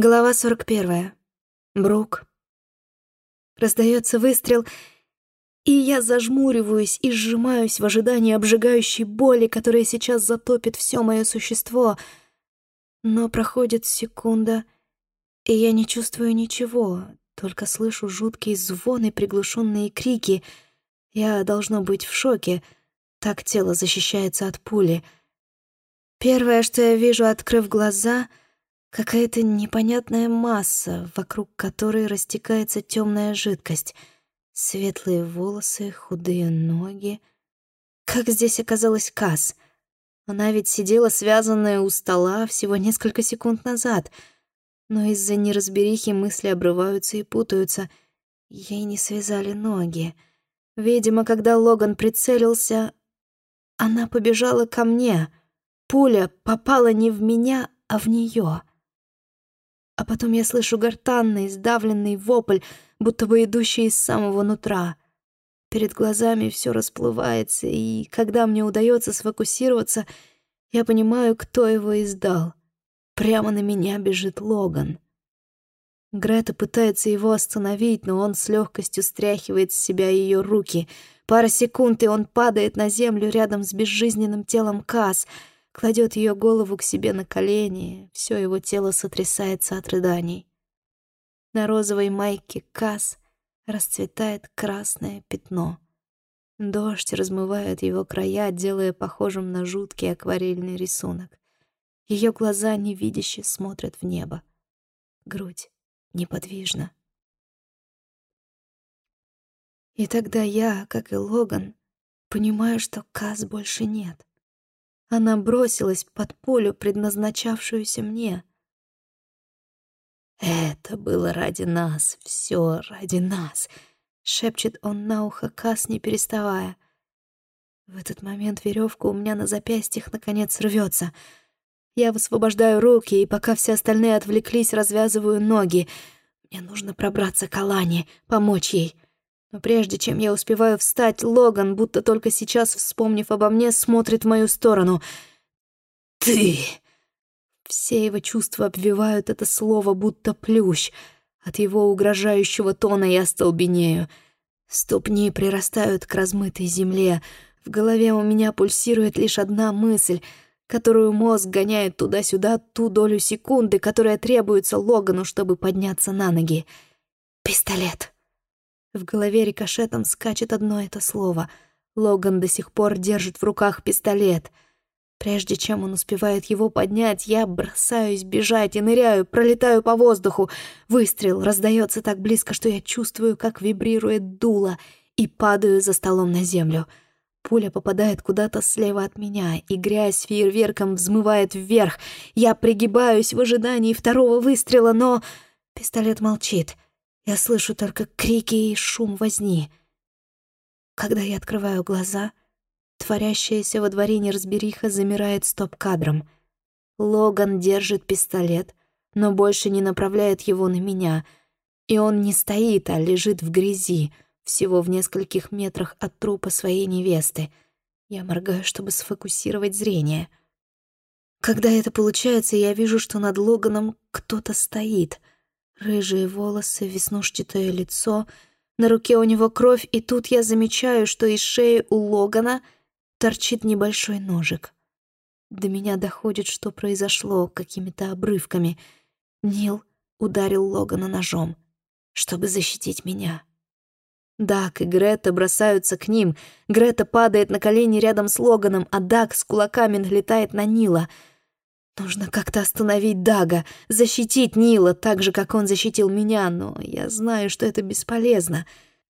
Глава 41. Брук. Раздается выстрел, и я зажмуриваюсь и сжимаюсь в ожидании обжигающей боли, которая сейчас затопит все мое существо. Но проходит секунда, и я не чувствую ничего, только слышу жуткие звоны, приглушенные крики. Я должно быть в шоке, так тело защищается от пули. Первое, что я вижу, открыв глаза — Какая-то непонятная масса, вокруг которой растекается темная жидкость. Светлые волосы, худые ноги. Как здесь оказалась Касс? Она ведь сидела связанная у стола всего несколько секунд назад. Но из-за неразберихи мысли обрываются и путаются. Ей не связали ноги. Видимо, когда Логан прицелился, она побежала ко мне. Пуля попала не в меня, а в нее. А потом я слышу гортанный, сдавленный вопль, будто бы идущий из самого нутра. Перед глазами все расплывается, и когда мне удается сфокусироваться, я понимаю, кто его издал. Прямо на меня бежит Логан. Грета пытается его остановить, но он с легкостью стряхивает с себя ее руки. Пара секунд, и он падает на землю рядом с безжизненным телом Касс — кладет ее голову к себе на колени, все его тело сотрясается от рыданий. На розовой майке Касс расцветает красное пятно. Дождь размывает его края, делая похожим на жуткий акварельный рисунок. Ее глаза невидяще смотрят в небо. Грудь неподвижна. И тогда я, как и Логан, понимаю, что Каз больше нет. Она бросилась под полю, предназначавшуюся мне. «Это было ради нас, все ради нас», — шепчет он на ухо Кас, не переставая. В этот момент веревка у меня на запястьях наконец рвется. Я высвобождаю руки, и пока все остальные отвлеклись, развязываю ноги. Мне нужно пробраться к Алане, помочь ей. Но прежде чем я успеваю встать, Логан, будто только сейчас, вспомнив обо мне, смотрит в мою сторону. «Ты!» Все его чувства обвивают это слово, будто плющ. От его угрожающего тона я столбенею. Ступни прирастают к размытой земле. В голове у меня пульсирует лишь одна мысль, которую мозг гоняет туда-сюда ту долю секунды, которая требуется Логану, чтобы подняться на ноги. «Пистолет!» В голове рикошетом скачет одно это слово. Логан до сих пор держит в руках пистолет. Прежде чем он успевает его поднять, я бросаюсь бежать и ныряю, пролетаю по воздуху. Выстрел раздается так близко, что я чувствую, как вибрирует дуло, и падаю за столом на землю. Пуля попадает куда-то слева от меня, и грязь фейерверком взмывает вверх. Я пригибаюсь в ожидании второго выстрела, но пистолет молчит — я слышу только крики и шум возни. Когда я открываю глаза, творящаяся во дворе неразбериха замирает стоп-кадром. Логан держит пистолет, но больше не направляет его на меня, и он не стоит, а лежит в грязи, всего в нескольких метрах от трупа своей невесты. Я моргаю, чтобы сфокусировать зрение. Когда это получается, я вижу, что над Логаном кто-то стоит — Рыжие волосы, веснушчатое лицо, на руке у него кровь, и тут я замечаю, что из шеи у Логана торчит небольшой ножик. До меня доходит, что произошло какими-то обрывками. Нил ударил Логана ножом, чтобы защитить меня. Дак и Грета бросаются к ним. Грета падает на колени рядом с Логаном, а Дак с кулаками налетает на Нила — Нужно как-то остановить Дага, защитить Нила так же, как он защитил меня, но я знаю, что это бесполезно.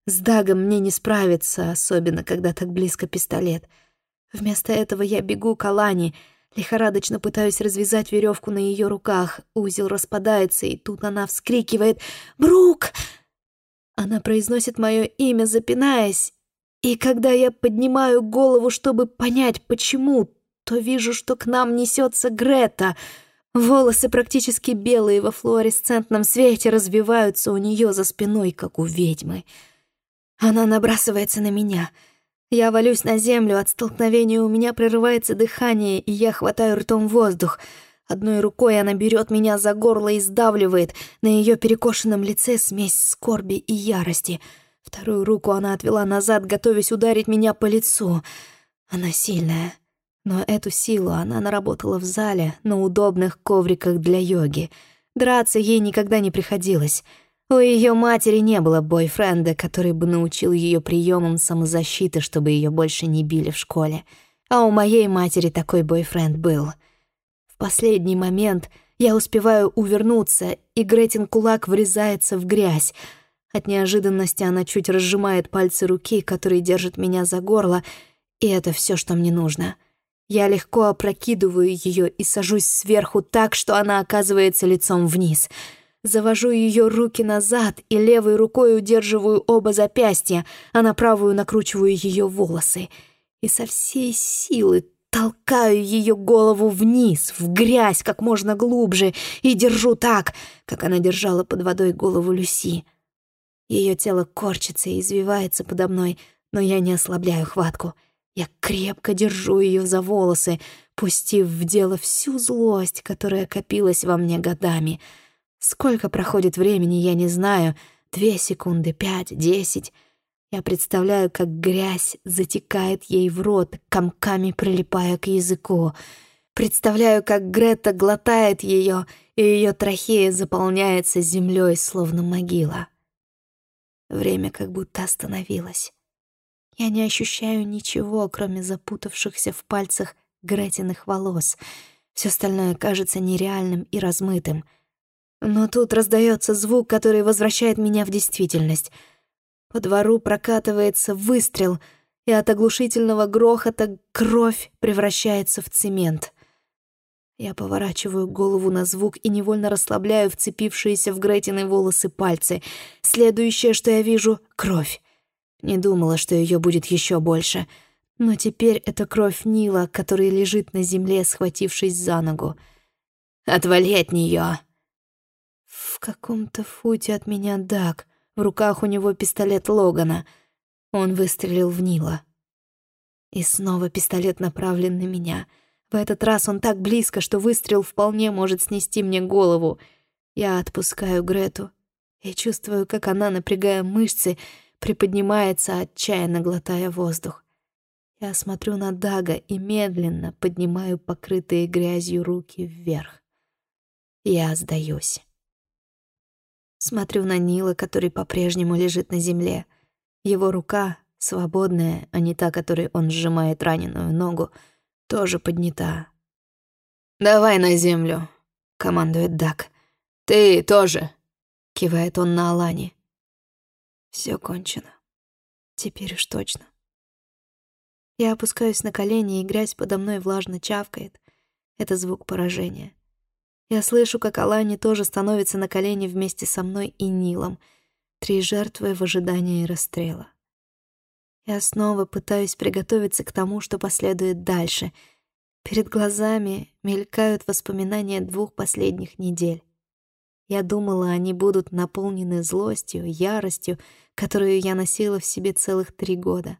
С Дагом мне не справиться, особенно когда так близко пистолет. Вместо этого я бегу к Алане, лихорадочно пытаюсь развязать веревку на ее руках. Узел распадается, и тут она вскрикивает «Брук!». Она произносит мое имя, запинаясь, и когда я поднимаю голову, чтобы понять, почему, то вижу, что к нам несется Грета. Волосы практически белые во флуоресцентном свете развиваются у нее за спиной, как у ведьмы. Она набрасывается на меня. Я валюсь на землю, от столкновения у меня прерывается дыхание, и я хватаю ртом воздух. Одной рукой она берет меня за горло и сдавливает. На ее перекошенном лице смесь скорби и ярости. Вторую руку она отвела назад, готовясь ударить меня по лицу. Она сильная. Но эту силу она наработала в зале, на удобных ковриках для йоги. Драться ей никогда не приходилось. У ее матери не было бойфренда, который бы научил ее приемам самозащиты, чтобы ее больше не били в школе. А у моей матери такой бойфренд был — в последний момент я успеваю увернуться, и Гретин кулак врезается в грязь. От неожиданности она чуть разжимает пальцы руки, которые держат меня за горло, и это все, что мне нужно. Я легко опрокидываю ее и сажусь сверху так, что она оказывается лицом вниз. Завожу ее руки назад и левой рукой удерживаю оба запястья, а на правую накручиваю ее волосы. И со всей силы Толкаю ее голову вниз, в грязь, как можно глубже, и держу так, как она держала под водой голову Люси. Ее тело корчится и извивается подо мной, но я не ослабляю хватку. Я крепко держу ее за волосы, пустив в дело всю злость, которая копилась во мне годами. Сколько проходит времени, я не знаю. Две секунды, пять, десять. Я представляю, как грязь затекает ей в рот, комками прилипая к языку. Представляю, как Грета глотает ее, и ее трахея заполняется землей, словно могила. Время как будто остановилось. Я не ощущаю ничего, кроме запутавшихся в пальцах Гретиных волос. Все остальное кажется нереальным и размытым. Но тут раздается звук, который возвращает меня в действительность — по двору прокатывается выстрел, и от оглушительного грохота кровь превращается в цемент. Я поворачиваю голову на звук и невольно расслабляю вцепившиеся в Гретины волосы пальцы. Следующее, что я вижу — кровь. Не думала, что ее будет еще больше. Но теперь это кровь Нила, который лежит на земле, схватившись за ногу. «Отвали от нее! В каком-то футе от меня Дак — в руках у него пистолет Логана. Он выстрелил в Нила. И снова пистолет направлен на меня. В этот раз он так близко, что выстрел вполне может снести мне голову. Я отпускаю Грету и чувствую, как она, напрягая мышцы, приподнимается, отчаянно глотая воздух. Я смотрю на Дага и медленно поднимаю покрытые грязью руки вверх. Я сдаюсь. Смотрю на Нила, который по-прежнему лежит на земле. Его рука, свободная, а не та, которой он сжимает раненую ногу, тоже поднята. «Давай на землю», — командует Дак. «Ты тоже», — кивает он на Алане. Все кончено. Теперь уж точно. Я опускаюсь на колени, и грязь подо мной влажно чавкает. Это звук поражения. Я слышу, как Алани тоже становится на колени вместе со мной и Нилом, три жертвы в ожидании расстрела. Я снова пытаюсь приготовиться к тому, что последует дальше. Перед глазами мелькают воспоминания двух последних недель. Я думала, они будут наполнены злостью, яростью, которую я носила в себе целых три года.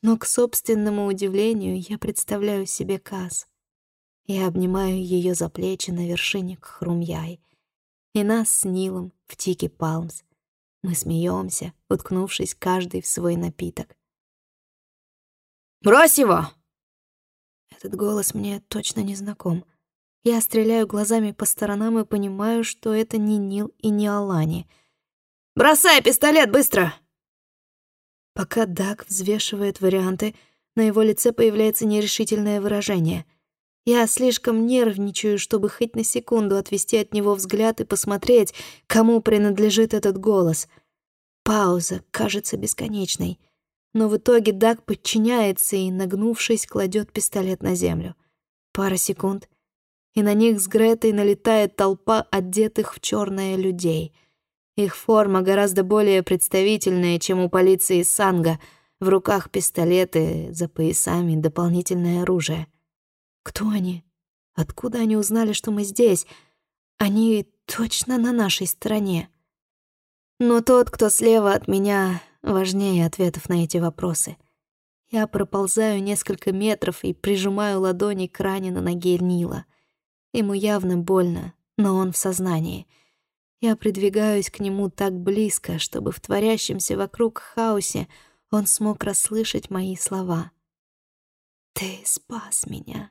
Но, к собственному удивлению, я представляю себе Каз. Я обнимаю ее за плечи на вершине Хрумьяй. И нас с Нилом в Тики Палмс. Мы смеемся, уткнувшись каждый в свой напиток. «Брось его!» Этот голос мне точно не знаком. Я стреляю глазами по сторонам и понимаю, что это не Нил и не Алани. «Бросай пистолет, быстро!» Пока Даг взвешивает варианты, на его лице появляется нерешительное выражение — я слишком нервничаю, чтобы хоть на секунду отвести от него взгляд и посмотреть, кому принадлежит этот голос. Пауза кажется бесконечной. Но в итоге Даг подчиняется и, нагнувшись, кладет пистолет на землю. Пара секунд, и на них с Гретой налетает толпа одетых в черное людей. Их форма гораздо более представительная, чем у полиции Санга. В руках пистолеты, за поясами дополнительное оружие. Кто они? Откуда они узнали, что мы здесь? Они точно на нашей стороне. Но тот, кто слева от меня, важнее ответов на эти вопросы. Я проползаю несколько метров и прижимаю ладони к ране на ноге Нила. Ему явно больно, но он в сознании. Я придвигаюсь к нему так близко, чтобы в творящемся вокруг хаосе он смог расслышать мои слова. «Ты спас меня».